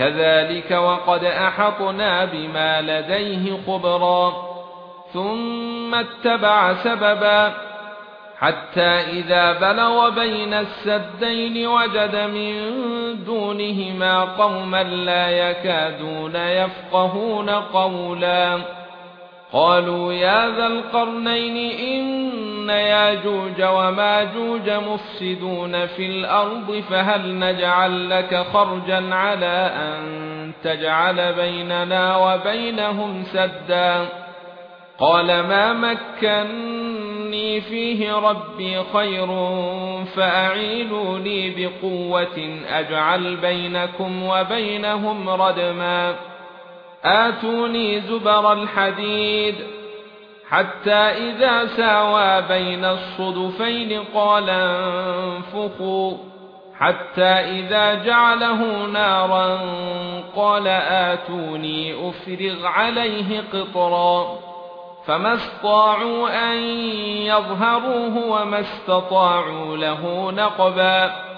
كذلك وقد احطنا بما لديه خبرا ثم اتبع سببا حتى اذا بلغ بين السدين وجد من دونهما قوما لا يكادون يفقهون قولا قالوا يا ذا القرنين ان ياجوج وماجوج مفسدون في الأرض فهل نجعل لك خرجا على ان تجعل بيننا وبينهم سدا قال ما مكنني فيه ربي خير فاعينوني بقوه اجعل بينكم وبينهم ردما آتوني زبر الحديد حتى إذا ساوى بين الصدفين قال انفخوا. حتى إذا جعله نارا قال آتوني أفرغ عليه قطرا. فما استطاعوا أن يظهروه وما استطاعوا له نقبا.